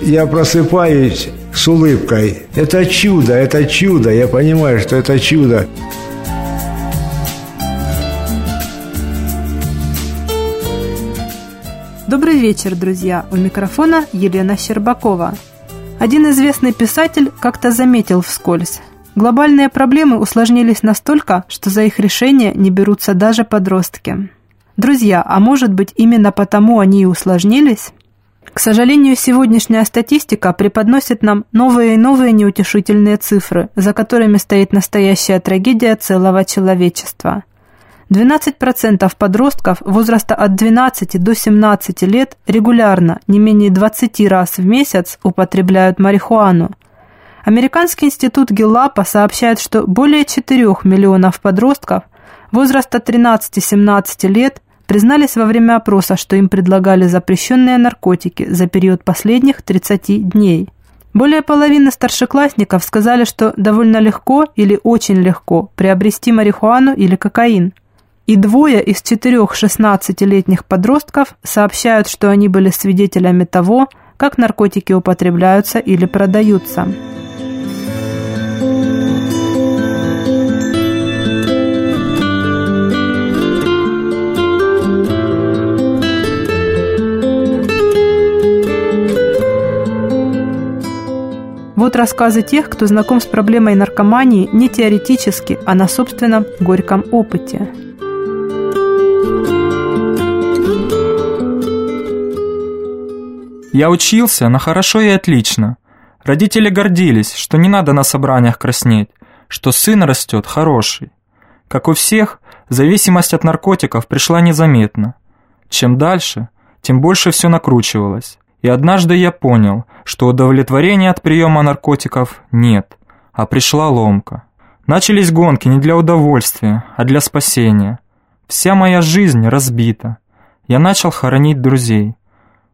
Я просыпаюсь с улыбкой. Это чудо, это чудо. Я понимаю, что это чудо. Добрый вечер, друзья! У микрофона Елена Щербакова. Один известный писатель как-то заметил вскользь. Глобальные проблемы усложнились настолько, что за их решение не берутся даже подростки. Друзья, а может быть именно потому они и усложнились? К сожалению, сегодняшняя статистика преподносит нам новые и новые неутешительные цифры, за которыми стоит настоящая трагедия целого человечества – 12% подростков возраста от 12 до 17 лет регулярно, не менее 20 раз в месяц, употребляют марихуану. Американский институт Гиллапа сообщает, что более 4 миллионов подростков возраста 13-17 лет признались во время опроса, что им предлагали запрещенные наркотики за период последних 30 дней. Более половины старшеклассников сказали, что довольно легко или очень легко приобрести марихуану или кокаин – и двое из четырех 16-летних подростков сообщают, что они были свидетелями того, как наркотики употребляются или продаются. Рассказы тех, кто знаком с проблемой наркомании не теоретически, а на собственном горьком опыте. Я учился на хорошо и отлично. Родители гордились, что не надо на собраниях краснеть, что сын растет хороший. Как у всех, зависимость от наркотиков пришла незаметно. Чем дальше, тем больше все накручивалось. И однажды я понял, что удовлетворения от приема наркотиков нет, а пришла ломка. Начались гонки не для удовольствия, а для спасения. Вся моя жизнь разбита. Я начал хоронить друзей.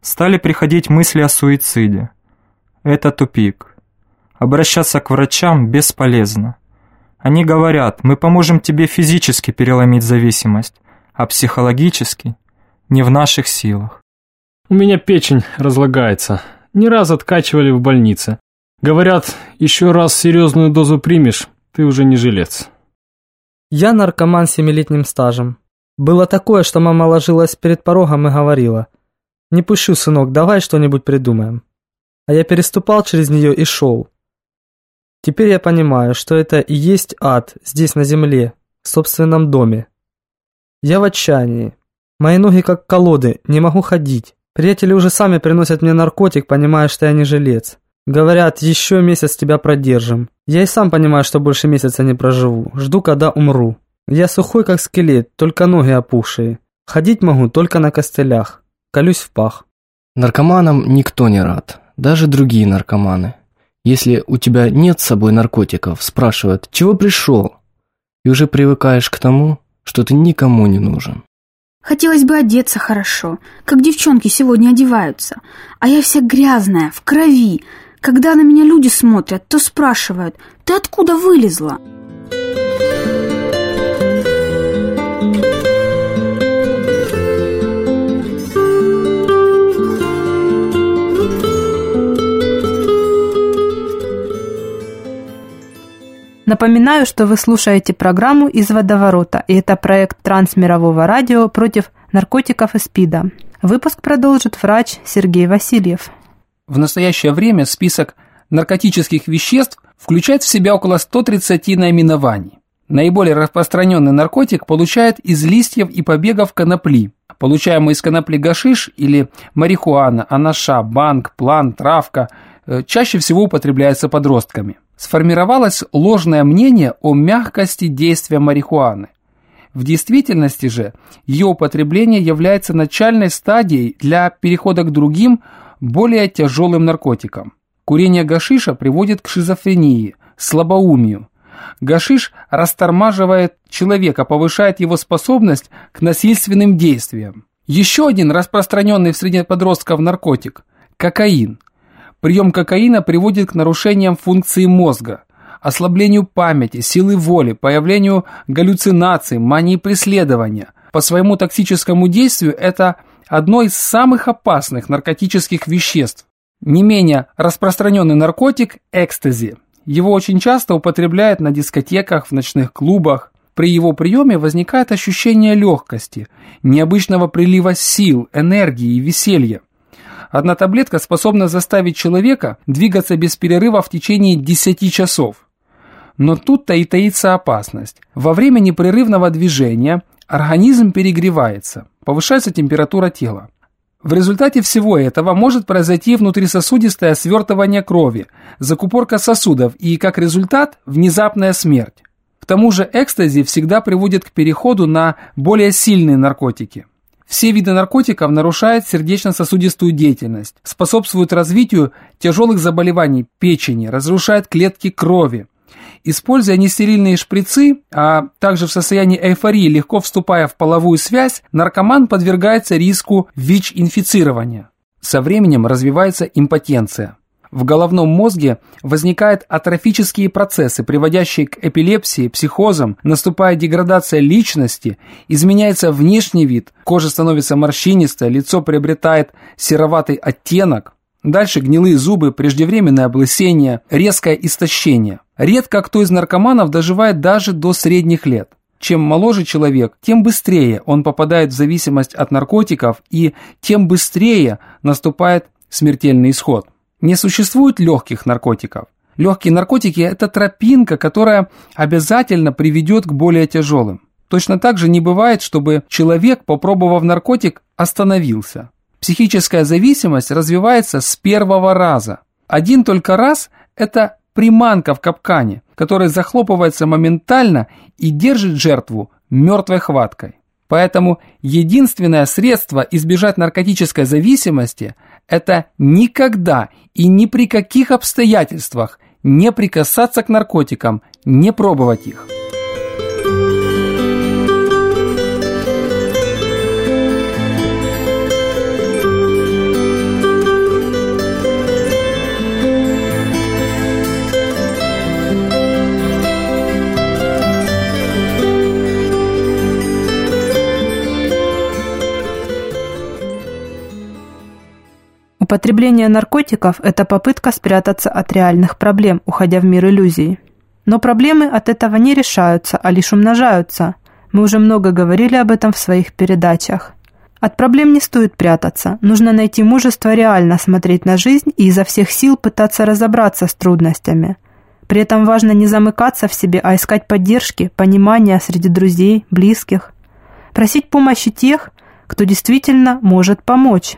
Стали приходить мысли о суициде. Это тупик. Обращаться к врачам бесполезно. Они говорят, мы поможем тебе физически переломить зависимость, а психологически не в наших силах. У меня печень разлагается. Не раз откачивали в больнице. Говорят, еще раз серьезную дозу примешь, ты уже не жилец. Я наркоман с семилетним стажем. Было такое, что мама ложилась перед порогом и говорила, «Не пущу, сынок, давай что-нибудь придумаем». А я переступал через нее и шел. Теперь я понимаю, что это и есть ад здесь на земле, в собственном доме. Я в отчаянии. Мои ноги как колоды, не могу ходить. Приятели уже сами приносят мне наркотик, понимая, что я не жилец. Говорят, еще месяц тебя продержим. Я и сам понимаю, что больше месяца не проживу. Жду, когда умру. Я сухой, как скелет, только ноги опухшие. Ходить могу только на костылях колюсь в пах. Наркоманам никто не рад, даже другие наркоманы. Если у тебя нет с собой наркотиков, спрашивают, чего пришел? И уже привыкаешь к тому, что ты никому не нужен. Хотелось бы одеться хорошо, как девчонки сегодня одеваются. А я вся грязная, в крови. Когда на меня люди смотрят, то спрашивают, ты откуда вылезла? Напоминаю, что вы слушаете программу «Из водоворота», и это проект трансмирового радио против наркотиков и СПИДа. Выпуск продолжит врач Сергей Васильев. В настоящее время список наркотических веществ включает в себя около 130 наименований. Наиболее распространенный наркотик получают из листьев и побегов конопли. Получаемый из конопли гашиш или марихуана, анаша, банк, план, травка э, чаще всего употребляется подростками. Сформировалось ложное мнение о мягкости действия марихуаны. В действительности же ее употребление является начальной стадией для перехода к другим, более тяжелым наркотикам. Курение гашиша приводит к шизофрении, слабоумию. Гашиш растормаживает человека, повышает его способность к насильственным действиям. Еще один распространенный в среде подростков наркотик – кокаин. Прием кокаина приводит к нарушениям функции мозга, ослаблению памяти, силы воли, появлению галлюцинаций, мании преследования. По своему токсическому действию это одно из самых опасных наркотических веществ. Не менее распространенный наркотик – экстази. Его очень часто употребляют на дискотеках, в ночных клубах. При его приеме возникает ощущение легкости, необычного прилива сил, энергии и веселья. Одна таблетка способна заставить человека двигаться без перерыва в течение 10 часов. Но тут-то и таится опасность. Во время непрерывного движения организм перегревается, повышается температура тела. В результате всего этого может произойти внутрисосудистое свертывание крови, закупорка сосудов и, как результат, внезапная смерть. К тому же экстази всегда приводит к переходу на более сильные наркотики. Все виды наркотиков нарушают сердечно-сосудистую деятельность, способствуют развитию тяжелых заболеваний печени, разрушают клетки крови, Используя нестерильные шприцы, а также в состоянии эйфории, легко вступая в половую связь, наркоман подвергается риску ВИЧ-инфицирования. Со временем развивается импотенция. В головном мозге возникают атрофические процессы, приводящие к эпилепсии, психозам, наступает деградация личности, изменяется внешний вид, кожа становится морщинистой, лицо приобретает сероватый оттенок, Дальше гнилые зубы, преждевременное облысение, резкое истощение. Редко кто из наркоманов доживает даже до средних лет. Чем моложе человек, тем быстрее он попадает в зависимость от наркотиков и тем быстрее наступает смертельный исход. Не существует легких наркотиков. Легкие наркотики – это тропинка, которая обязательно приведет к более тяжелым. Точно так же не бывает, чтобы человек, попробовав наркотик, остановился. Психическая зависимость развивается с первого раза. Один только раз – это приманка в капкане, которая захлопывается моментально и держит жертву мертвой хваткой. Поэтому единственное средство избежать наркотической зависимости – это никогда и ни при каких обстоятельствах не прикасаться к наркотикам, не пробовать их. Употребление наркотиков – это попытка спрятаться от реальных проблем, уходя в мир иллюзий. Но проблемы от этого не решаются, а лишь умножаются. Мы уже много говорили об этом в своих передачах. От проблем не стоит прятаться. Нужно найти мужество реально смотреть на жизнь и изо всех сил пытаться разобраться с трудностями. При этом важно не замыкаться в себе, а искать поддержки, понимания среди друзей, близких. Просить помощи тех, кто действительно может помочь.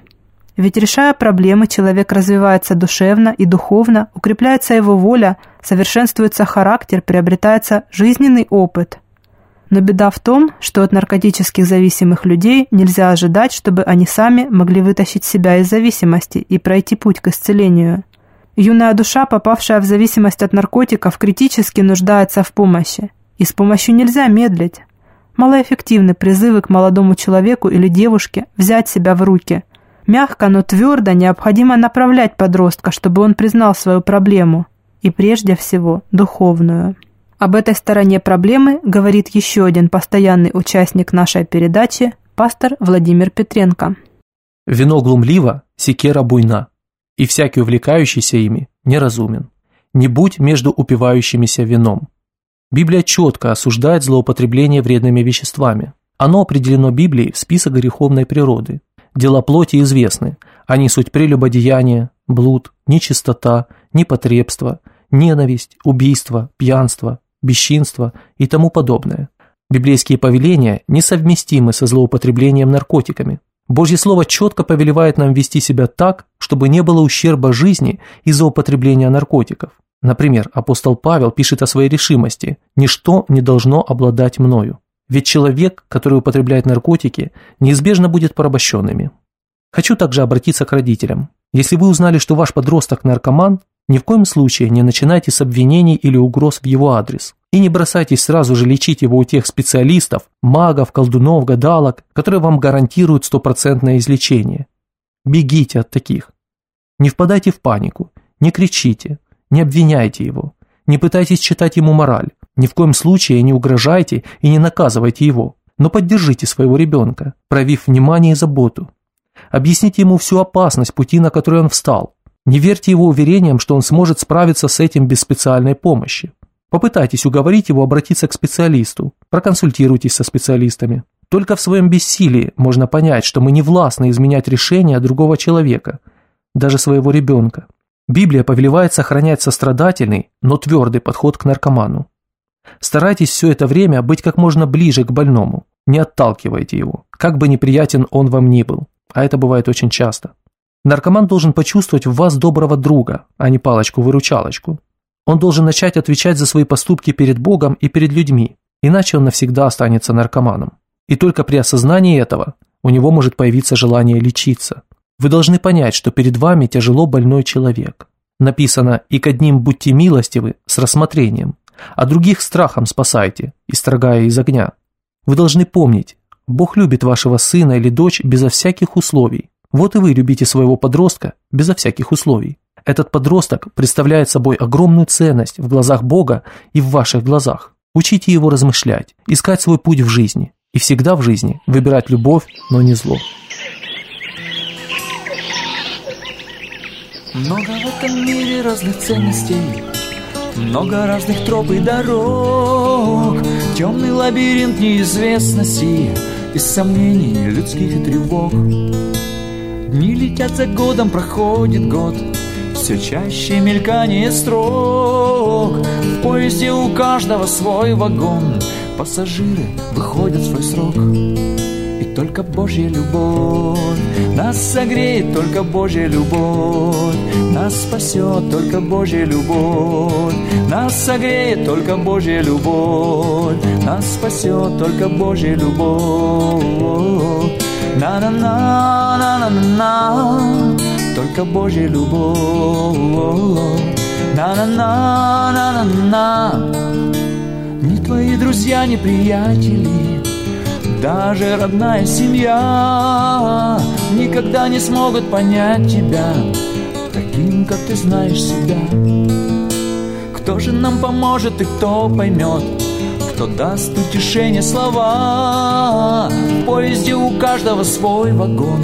Ведь решая проблемы, человек развивается душевно и духовно, укрепляется его воля, совершенствуется характер, приобретается жизненный опыт. Но беда в том, что от наркотических зависимых людей нельзя ожидать, чтобы они сами могли вытащить себя из зависимости и пройти путь к исцелению. Юная душа, попавшая в зависимость от наркотиков, критически нуждается в помощи. И с помощью нельзя медлить. Малоэффективны призывы к молодому человеку или девушке взять себя в руки – Мягко, но твердо необходимо направлять подростка, чтобы он признал свою проблему. И прежде всего духовную. Об этой стороне проблемы говорит еще один постоянный участник нашей передачи, пастор Владимир Петренко. Вино глумливо, секера буйна, и всякий увлекающийся ими неразумен. Не будь между упивающимися вином. Библия четко осуждает злоупотребление вредными веществами. Оно определено Библией в список греховной природы, Дела плоти известны. Они суть прелюбодеяние, блуд, нечистота, непотребство, ненависть, убийство, пьянство, бесчинство и тому подобное. Библейские повеления несовместимы со злоупотреблением наркотиками. Божье Слово четко повелевает нам вести себя так, чтобы не было ущерба жизни из-за употребления наркотиков. Например, апостол Павел пишет о своей решимости «Ничто не должно обладать мною». Ведь человек, который употребляет наркотики, неизбежно будет порабощенными. Хочу также обратиться к родителям. Если вы узнали, что ваш подросток наркоман, ни в коем случае не начинайте с обвинений или угроз в его адрес. И не бросайтесь сразу же лечить его у тех специалистов, магов, колдунов, гадалок, которые вам гарантируют стопроцентное излечение. Бегите от таких. Не впадайте в панику, не кричите, не обвиняйте его, не пытайтесь читать ему мораль, ни в коем случае не угрожайте и не наказывайте его, но поддержите своего ребенка, проявив внимание и заботу. Объясните ему всю опасность пути, на который он встал, не верьте его уверениям, что он сможет справиться с этим без специальной помощи. Попытайтесь уговорить его обратиться к специалисту, проконсультируйтесь со специалистами. Только в своем бессилии можно понять, что мы не властны изменять решения другого человека, даже своего ребенка. Библия повелевает сохранять сострадательный, но твердый подход к наркоману. Старайтесь все это время быть как можно ближе к больному, не отталкивайте его, как бы неприятен он вам ни был, а это бывает очень часто. Наркоман должен почувствовать в вас доброго друга, а не палочку-выручалочку. Он должен начать отвечать за свои поступки перед Богом и перед людьми, иначе он навсегда останется наркоманом. И только при осознании этого у него может появиться желание лечиться. Вы должны понять, что перед вами тяжело больной человек. Написано «И к одним будьте милостивы» с рассмотрением, а других страхом спасайте, истрогая из огня. Вы должны помнить, Бог любит вашего сына или дочь безо всяких условий, вот и вы любите своего подростка безо всяких условий. Этот подросток представляет собой огромную ценность в глазах Бога и в ваших глазах. Учите его размышлять, искать свой путь в жизни и всегда в жизни выбирать любовь, но не зло. Много в этом мире разных ценностей, много разных троп и дорог, темный лабиринт неизвестности и сомнений людских и тревог. Дни летят за годом, проходит год. Все чаще мелькание строк. В поезде у каждого свой вагон. Пассажиры выходят в свой срок только Божья любовь. Нас согреет только Божья любовь. Нас спасет только Божья любовь. Нас согреет только Божья любовь. Нас спасет только Божья любовь. На на на на на на Только Божья любовь. На на на на на на Ни твои друзья, ни приятели Даже родная семья Никогда не смогут понять тебя Таким, как ты знаешь себя. Кто же нам поможет и кто поймет кто даст утешение слова? В поезде у каждого свой вагон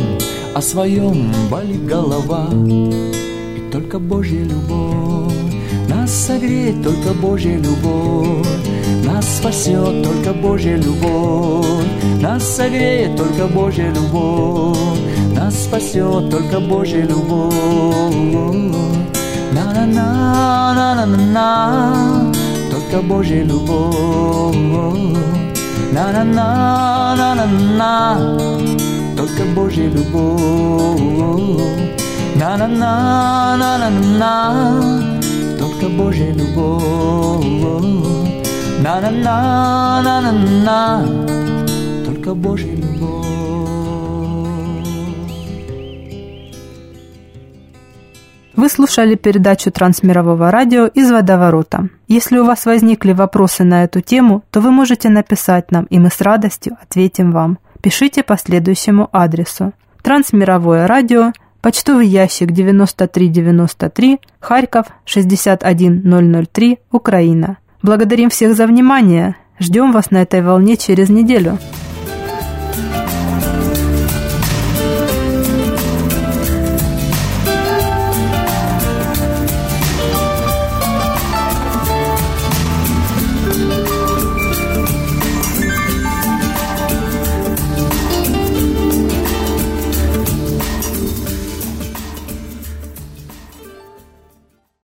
О своем болит голова. И только Божья любовь Нас согреет только Божья любовь Нас спасет только Божья любовь Нас согреет только Божья любовь Нас спасет только Божья любовь На-на-на-на-на-на только Божья любовь. На-на-на-на-на-на, только Божья любовь. На-на-на-на-на-на, только Божья любовь. На-на-на-на-на-на, только Божья любовь. Вы слушали передачу Трансмирового радио из Водоворота. Если у вас возникли вопросы на эту тему, то вы можете написать нам, и мы с радостью ответим вам. Пишите по следующему адресу. Трансмировое радио, почтовый ящик 9393, Харьков 61003, Украина. Благодарим всех за внимание. Ждем вас на этой волне через неделю.